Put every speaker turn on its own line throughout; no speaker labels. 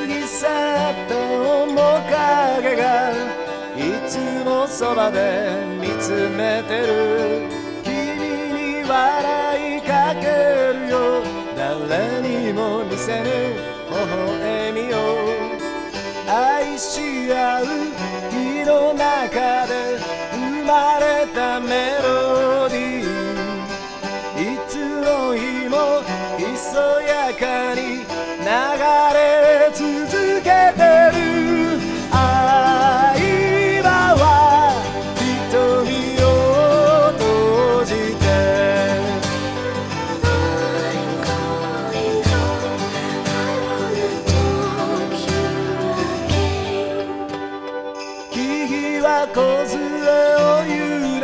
過ぎ去った面影がいつもそばで見つめてる君に笑いかけるよ誰にも見せぬ。微笑みを愛し合う日の中で生まれたメロディーいつの日もひそやかに流れ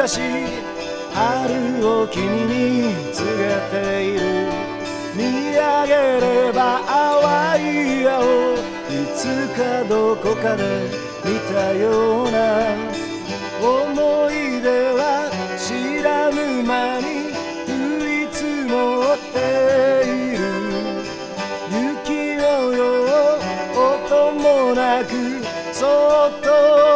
春を君に告げている。見上げれば淡い青。いつかどこかで見たような。思い出は知らぬ間に降り積もっている。雪のよう音もなくそっと